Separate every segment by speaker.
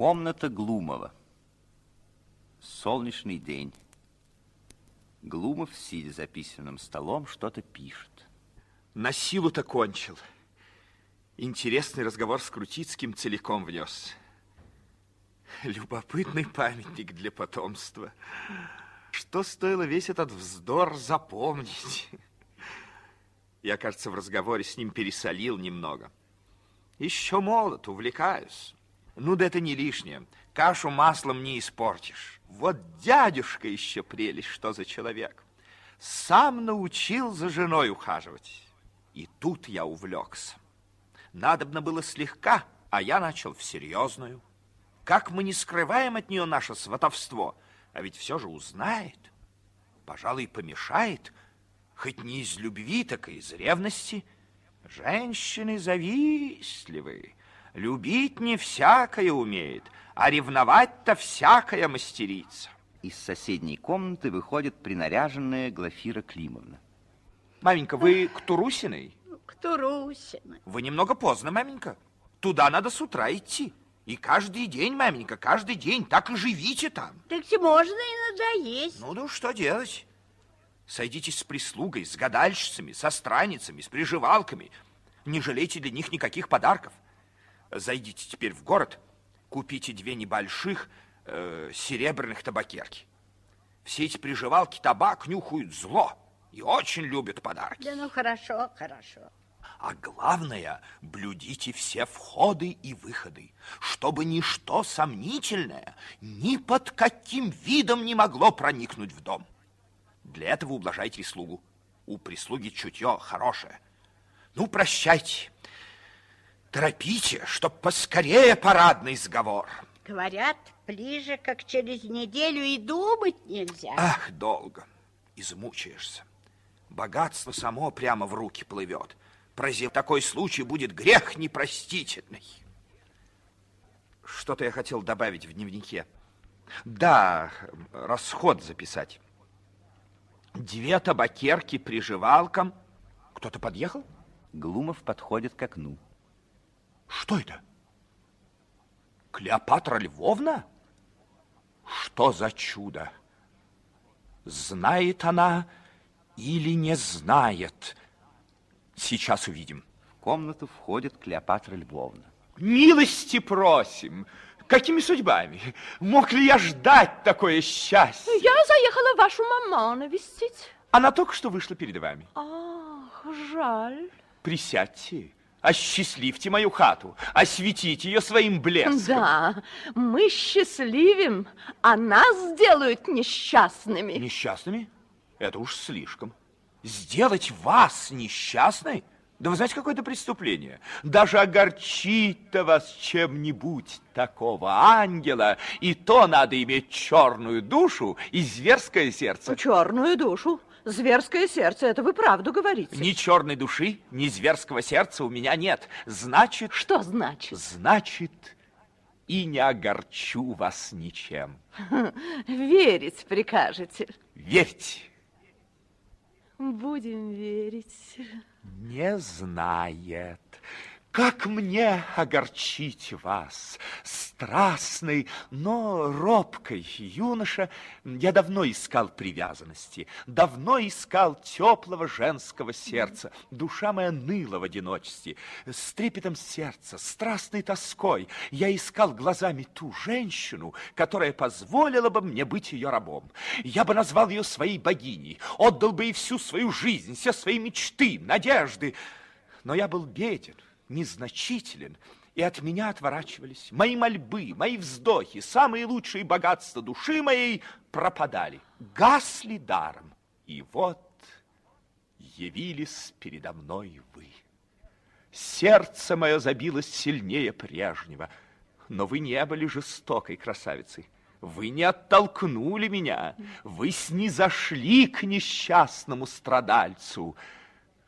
Speaker 1: Комната Глумова. Солнечный день. Глумов, сидя за письменным столом, что-то пишет.
Speaker 2: На силу-то кончил. Интересный разговор с Крутицким целиком внес. Любопытный памятник для потомства. Что стоило весь этот вздор запомнить? Я, кажется, в разговоре с ним пересолил немного. Еще молод, увлекаюсь. Ну, да это не лишнее. Кашу маслом не испортишь. Вот дядюшка еще прелесть, что за человек. Сам научил за женой ухаживать. И тут я увлекся. Надобно было слегка, а я начал в серьезную. Как мы не скрываем от нее наше сватовство, а ведь все же узнает. Пожалуй, помешает, хоть не из любви, так и из ревности. Женщины завистливые, любить не всякое умеет, а ревновать-то всякая мастерица.
Speaker 1: Из соседней комнаты выходит принаряженная Глафира Климовна.
Speaker 2: Маменька, вы к Турусиной?
Speaker 3: К Турусиной.
Speaker 2: Вы немного поздно, маменька. Туда надо с утра идти. И каждый день, маменька, каждый день. Так и живите там.
Speaker 3: Так можно и надоесть.
Speaker 2: Ну, ну, что делать? Сойдитесь с прислугой, с гадальщицами, со страницами, с приживалками. Не жалейте для них никаких подарков. Зайдите теперь в город, купите две небольших э, серебряных табакерки. Все эти приживалки табак нюхают зло и очень любят подарки.
Speaker 3: Да ну хорошо, хорошо.
Speaker 2: А главное, блюдите все входы и выходы, чтобы ничто сомнительное ни под каким видом не могло проникнуть в дом. Для этого ублажайте слугу. У прислуги чутье хорошее. Ну, прощайте. Торопите, чтоб поскорее парадный сговор.
Speaker 3: Говорят, ближе, как через неделю и думать нельзя.
Speaker 2: Ах, долго. Измучаешься. Богатство само прямо в руки плывет. Прозев такой случай будет грех непростительный. Что-то я хотел добавить в дневнике. Да, расход записать. Две табакерки приживалкам. Кто-то подъехал?
Speaker 1: Глумов подходит к окну.
Speaker 2: Что это? Клеопатра Львовна? Что за чудо? Знает она или не знает? Сейчас увидим.
Speaker 1: В комнату входит Клеопатра Львовна.
Speaker 2: Милости просим. Какими судьбами? Мог ли я ждать такое счастье?
Speaker 4: Я заехала вашу маму навестить.
Speaker 2: Она только что вышла перед вами.
Speaker 4: Ах, жаль.
Speaker 2: Присядьте. Осчастливьте мою хату, осветите ее своим блеском.
Speaker 4: Да, мы счастливим, а нас сделают несчастными.
Speaker 2: Несчастными? Это уж слишком. Сделать вас несчастной? Да вы знаете, какое-то преступление. Даже огорчить-то вас чем-нибудь такого ангела, и то надо иметь черную душу и зверское сердце.
Speaker 4: Черную душу? Зверское сердце, это вы правду говорите.
Speaker 2: Ни черной души, ни зверского сердца у меня нет. Значит...
Speaker 4: Что значит?
Speaker 2: Значит, и не огорчу вас ничем.
Speaker 4: Верить прикажете.
Speaker 2: Верьте.
Speaker 4: Будем верить.
Speaker 2: Не знает. Как мне огорчить вас, страстный, но робкой юноша? Я давно искал привязанности, давно искал теплого женского сердца. Душа моя ныла в одиночестве, с трепетом сердца, страстной тоской. Я искал глазами ту женщину, которая позволила бы мне быть ее рабом. Я бы назвал ее своей богиней, отдал бы ей всю свою жизнь, все свои мечты, надежды. Но я был беден, незначителен, и от меня отворачивались. Мои мольбы, мои вздохи, самые лучшие богатства души моей пропадали, гасли даром. И вот явились передо мной вы. Сердце мое забилось сильнее прежнего, но вы не были жестокой красавицей. Вы не оттолкнули меня, вы снизошли к несчастному страдальцу.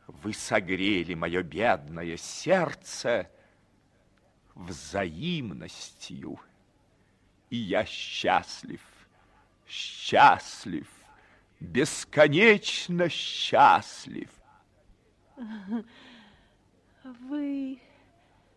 Speaker 2: Вы согрели мое бедное сердце взаимностью. И я счастлив, счастлив, бесконечно счастлив.
Speaker 4: Вы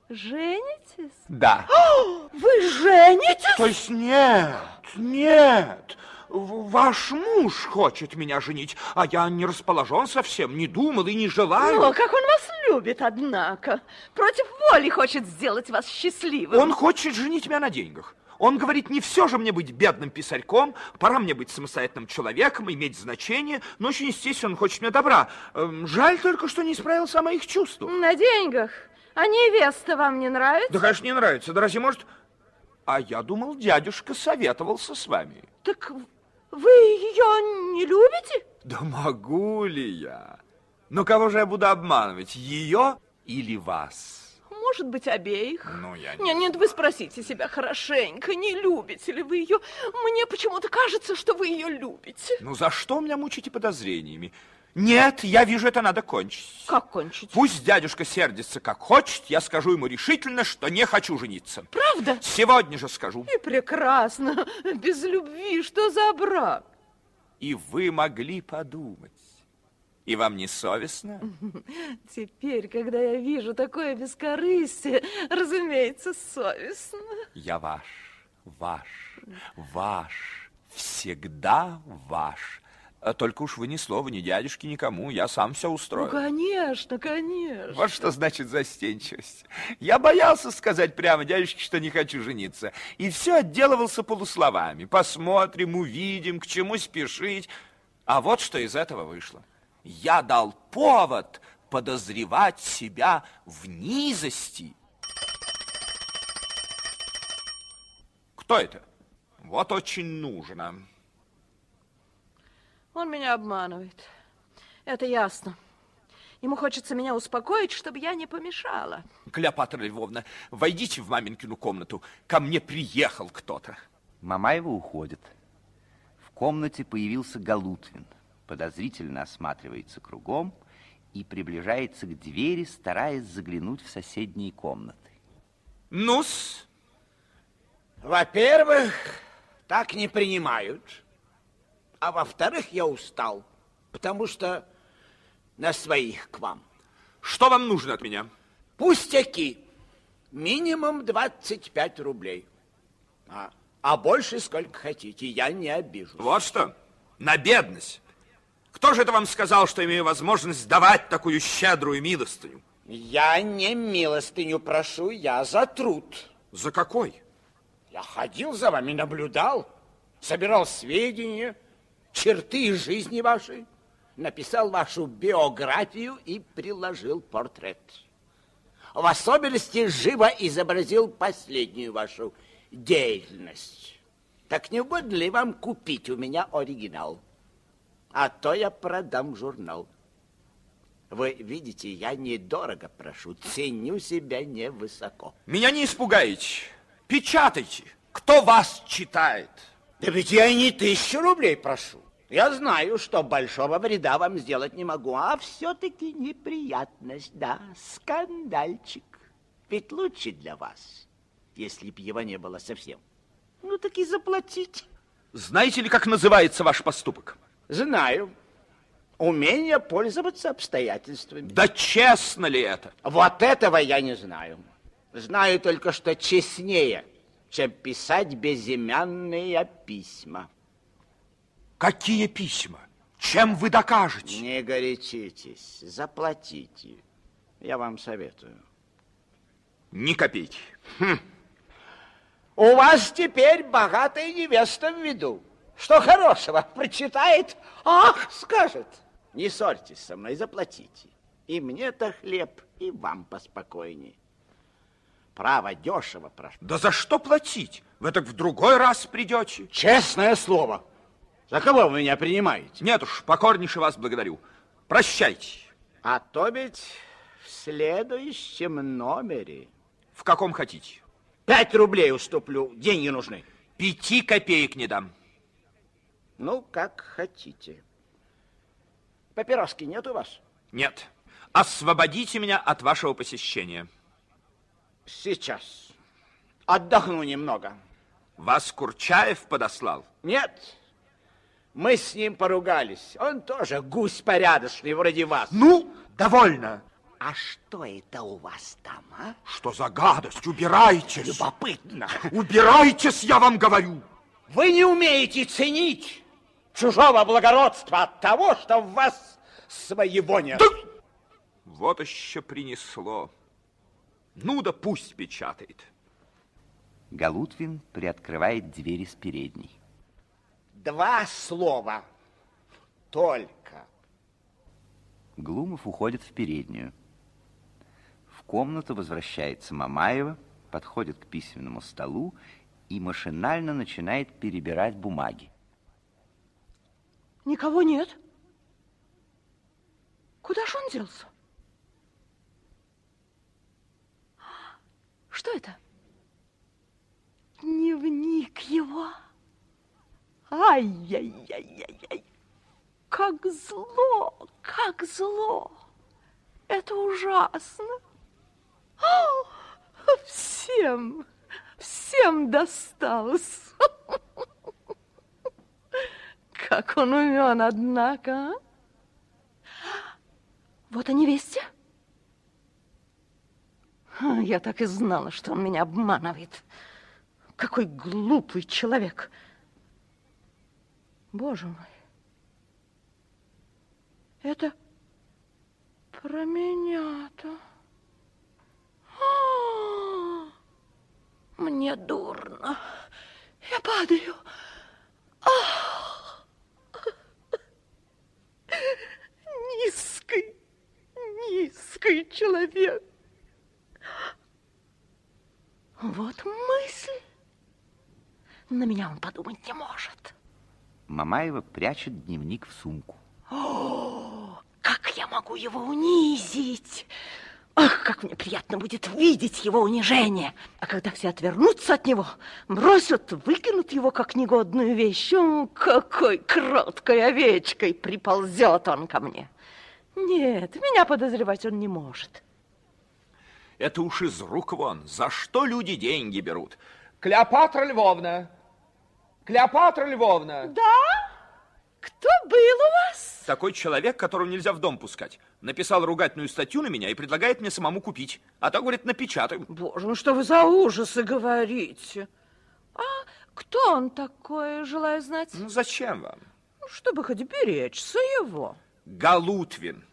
Speaker 4: женитесь?
Speaker 2: Да.
Speaker 4: Вы женитесь?
Speaker 2: То есть нет, нет. Ваш муж хочет меня женить, а я не расположен совсем, не думал и не желаю.
Speaker 4: О, как он вас любит, однако. Против воли хочет сделать вас счастливым.
Speaker 2: Он хочет женить меня на деньгах. Он говорит, не все же мне быть бедным писарьком, пора мне быть самостоятельным человеком, иметь значение, но очень естественно он хочет мне добра. Эм, Жаль только, что не справился о моих чувствах.
Speaker 4: На деньгах. А невеста вам не нравится?
Speaker 2: Да, конечно, не нравится. Да разве может... А я думал, дядюшка советовался с вами.
Speaker 4: Так вы ее не любите?
Speaker 2: Да могу ли я? Но кого же я буду обманывать, ее или вас?
Speaker 4: Может быть, обеих.
Speaker 2: Ну, я не
Speaker 4: Нет, нет, вы спросите себя хорошенько, не любите ли вы ее. Мне почему-то кажется, что вы ее любите.
Speaker 2: Ну, за что меня мучите подозрениями? Нет, я вижу, это надо кончить.
Speaker 4: Как кончить?
Speaker 2: Пусть дядюшка сердится как хочет, я скажу ему решительно, что не хочу жениться.
Speaker 4: Правда?
Speaker 2: Сегодня же скажу.
Speaker 4: И прекрасно. Без любви что за брак?
Speaker 2: И вы могли подумать. И вам не совестно?
Speaker 4: Теперь, когда я вижу такое бескорыстие, разумеется, совестно.
Speaker 2: Я ваш, ваш, ваш, всегда ваш. А Только уж вы ни слова, ни дядюшки, никому. Я сам все
Speaker 4: Ну,
Speaker 2: устрою.
Speaker 4: конечно, конечно.
Speaker 2: Вот что значит застенчивость. Я боялся сказать прямо дядюшке, что не хочу жениться. И все отделывался полусловами. Посмотрим, увидим, к чему спешить. А вот что из этого вышло. Я дал повод подозревать себя в низости. Кто это? Вот очень нужно.
Speaker 4: Он меня обманывает. Это ясно. Ему хочется меня успокоить, чтобы я не помешала.
Speaker 2: Клеопатра Львовна, войдите в маменькину комнату. Ко мне приехал кто-то.
Speaker 1: Мамаева уходит. В комнате появился Галутвин. Подозрительно осматривается кругом и приближается к двери, стараясь заглянуть в соседние комнаты.
Speaker 2: Ну-с,
Speaker 5: Во-первых, так не принимают. А во-вторых, я устал, потому что на своих к вам.
Speaker 2: что вам нужно от меня?
Speaker 5: Пустяки. Минимум 25 рублей. А, а больше сколько хотите, я не обижу.
Speaker 2: Вот что, на бедность. Кто же это вам сказал, что имею возможность давать такую щедрую милостыню?
Speaker 5: Я не милостыню прошу, я за труд.
Speaker 2: За какой?
Speaker 5: Я ходил за вами, наблюдал, собирал сведения, черты жизни вашей, написал вашу биографию и приложил портрет. В особенности живо изобразил последнюю вашу деятельность. Так не угодно ли вам купить у меня оригинал? А то я продам журнал. Вы видите, я недорого прошу, ценю себя невысоко.
Speaker 2: Меня не испугаете. Печатайте. Кто вас читает?
Speaker 5: Да ведь я и не тысячу рублей прошу. Я знаю, что большого вреда вам сделать не могу, а все-таки неприятность, да, скандальчик. Ведь лучше для вас, если б его не было совсем. Ну, так и заплатите.
Speaker 2: Знаете ли, как называется ваш поступок?
Speaker 5: Знаю. Умение пользоваться обстоятельствами.
Speaker 2: Да честно ли это?
Speaker 5: Вот этого я не знаю. Знаю только, что честнее, чем писать безымянные письма.
Speaker 2: Какие письма? Чем вы докажете?
Speaker 5: Не горячитесь, заплатите. Я вам советую.
Speaker 2: Ни копейки.
Speaker 5: У вас теперь богатая невеста в виду. Что хорошего, прочитает, ах, скажет. Не ссорьтесь со мной, заплатите. И мне-то хлеб, и вам поспокойней. Право, дешево прошу.
Speaker 2: Да за что платить? Вы так в другой раз придете.
Speaker 5: Честное слово. За кого вы меня принимаете?
Speaker 2: Нет уж, покорнейше вас благодарю. Прощайте.
Speaker 5: А то ведь в следующем номере.
Speaker 2: В каком хотите?
Speaker 5: Пять рублей уступлю, деньги нужны.
Speaker 2: Пяти копеек не дам.
Speaker 5: Ну, как хотите. Папироски нет у вас?
Speaker 2: Нет. Освободите меня от вашего посещения.
Speaker 5: Сейчас. Отдохну немного.
Speaker 2: Вас Курчаев подослал?
Speaker 5: Нет. Мы с ним поругались. Он тоже гусь порядочный, вроде вас.
Speaker 2: Ну, довольно.
Speaker 5: А что это у вас там, а?
Speaker 2: Что за гадость? Убирайтесь!
Speaker 5: Любопытно.
Speaker 2: Убирайтесь, я вам говорю!
Speaker 5: Вы не умеете ценить чужого благородства от того, что в вас своего нет.
Speaker 2: Да... Вот еще принесло. Ну да пусть печатает.
Speaker 1: Галутвин приоткрывает двери с передней.
Speaker 5: Два слова. Только.
Speaker 1: Глумов уходит в переднюю. В комнату возвращается Мамаева, подходит к письменному столу и машинально начинает перебирать бумаги.
Speaker 4: Никого нет. Куда же он делся? Что это? Дневник его. Ай-яй-яй-яй-яй. Как зло, как зло. Это ужасно. О, всем, всем досталось. Как он умен, однако. А? Вот о невесте. Я так и знала, что он меня обманывает. Какой глупый человек. Боже мой. Это про меня-то. А! Мне дурно. Я падаю. Ах! Низкий, низкий человек. Вот мысль. На меня он подумать не может.
Speaker 1: Мамаева прячет дневник в сумку.
Speaker 4: О, как я могу его унизить? Ах, как мне приятно будет видеть его унижение. А когда все отвернутся от него, бросят, выкинут его как негодную вещь, о, какой кроткой овечкой приползет он ко мне. Нет, меня подозревать он не может.
Speaker 2: Это уж из рук вон. За что люди деньги берут? Клеопатра Львовна! Клеопатра Львовна!
Speaker 4: Да? Кто был у вас?
Speaker 2: Такой человек, которого нельзя в дом пускать. Написал ругательную статью на меня и предлагает мне самому купить. А то, говорит, напечатаем.
Speaker 4: Боже, ну что вы за ужасы говорите? А кто он такой, желаю знать?
Speaker 2: Ну, зачем вам?
Speaker 4: Ну, чтобы хоть беречься его.
Speaker 2: Галутвин.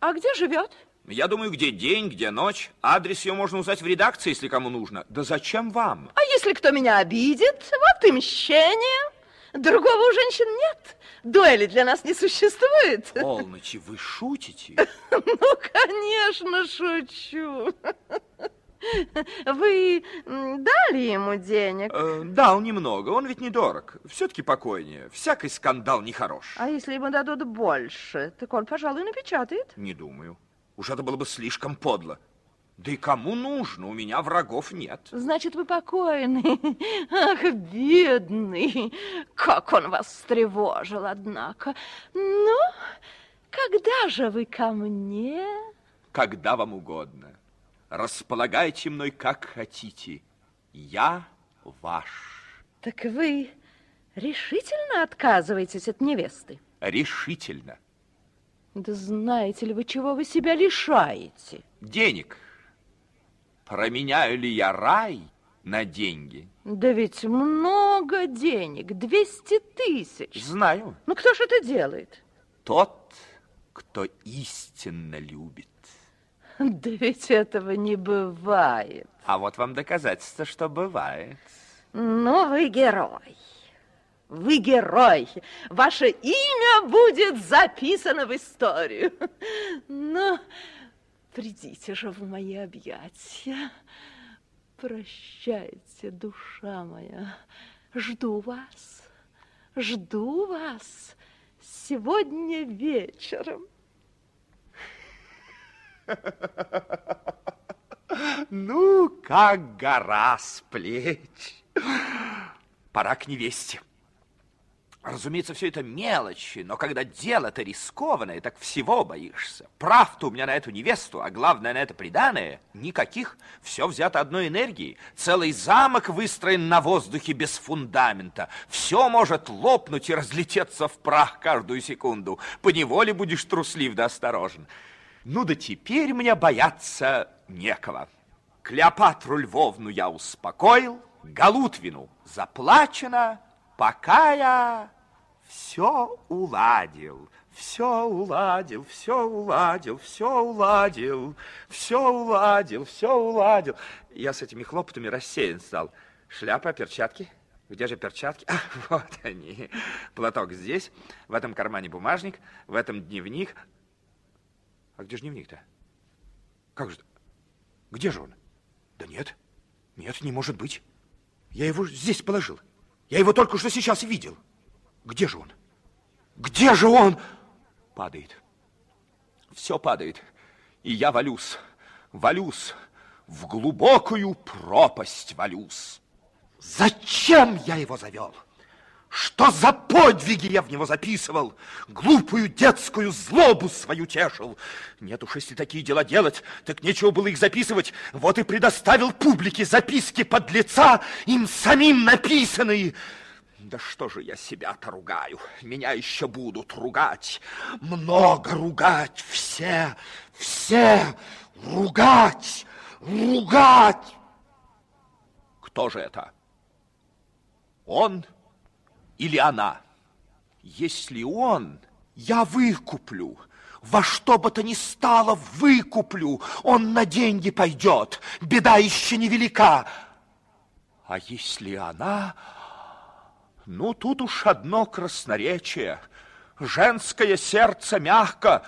Speaker 4: А где живет?
Speaker 2: Я думаю, где день, где ночь. Адрес ее можно узнать в редакции, если кому нужно. Да зачем вам?
Speaker 4: А если кто меня обидит? Вот и мщение. Другого у женщин нет. Дуэли для нас не существует.
Speaker 2: Полночи, вы шутите?
Speaker 4: Ну, конечно, шучу. Вы дали ему денег?
Speaker 2: Э, дал немного, он ведь недорог. Все-таки покойнее. Всякий скандал нехорош.
Speaker 4: А если ему дадут больше, так он, пожалуй, напечатает?
Speaker 2: Не думаю. Уж это было бы слишком подло. Да и кому нужно? У меня врагов нет.
Speaker 4: Значит, вы покойны. Ах, бедный. Как он вас встревожил, однако. Ну, когда же вы ко мне?
Speaker 2: Когда вам угодно. Располагайте мной, как хотите. Я ваш.
Speaker 4: Так вы решительно отказываетесь от невесты?
Speaker 2: Решительно.
Speaker 4: Да знаете ли вы, чего вы себя лишаете?
Speaker 2: Денег. Променяю ли я рай на деньги?
Speaker 4: Да ведь много денег, 200 тысяч.
Speaker 2: Знаю.
Speaker 4: Ну кто же это делает?
Speaker 2: Тот, кто истинно любит.
Speaker 4: Да ведь этого не бывает.
Speaker 2: А вот вам доказательство, что бывает.
Speaker 4: Ну, вы герой. Вы герой. Ваше имя будет записано в историю. Но придите же в мои объятия. Прощайте, душа моя. Жду вас. Жду вас сегодня вечером.
Speaker 2: Ну, как гора с плеч. Пора к невесте. Разумеется, все это мелочи, но когда дело-то рискованное, так всего боишься. Прав-то у меня на эту невесту, а главное на это приданное, никаких. Все взято одной энергией. Целый замок выстроен на воздухе без фундамента. Все может лопнуть и разлететься в прах каждую секунду. Поневоле будешь труслив да осторожен. Ну да теперь мне бояться некого. Клеопатру Львовну я успокоил, Галутвину заплачено, пока я все уладил, все уладил, все уладил, все уладил, все уладил, все уладил. Я с этими хлопотами рассеян стал. Шляпа, перчатки. Где же перчатки? А, вот они. Платок здесь, в этом кармане бумажник, в этом дневник. А где же дневник-то? Как же? Где же он? Да нет, нет, не может быть. Я его здесь положил. Я его только что сейчас видел. Где же он? Где же он? Падает. Все падает. И я валюсь, валюсь, в глубокую пропасть валюсь. Зачем я его завел? Что за подвиги я в него записывал? Глупую детскую злобу свою тешил. Нет уж, если такие дела делать, так нечего было их записывать. Вот и предоставил публике записки под лица, им самим написанные. Да что же я себя-то ругаю? Меня еще будут ругать. Много ругать. Все, все ругать, ругать. Кто же это? Он или она? Если он, я выкуплю. Во что бы то ни стало, выкуплю. Он на деньги пойдет. Беда еще невелика. А если она... Ну, тут уж одно красноречие. Женское сердце мягко.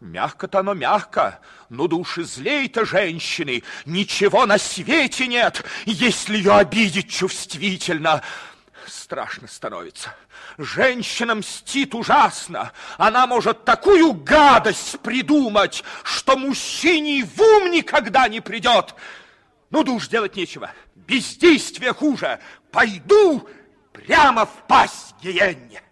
Speaker 2: Мягко-то оно мягко. Ну да уж и злей-то женщины. Ничего на свете нет, если ее обидеть чувствительно. Страшно становится. Женщина мстит ужасно. Она может такую гадость придумать, что мужчине в ум никогда не придет. Ну да делать нечего. Бездействие хуже. Пойду прямо в пасть гиенне.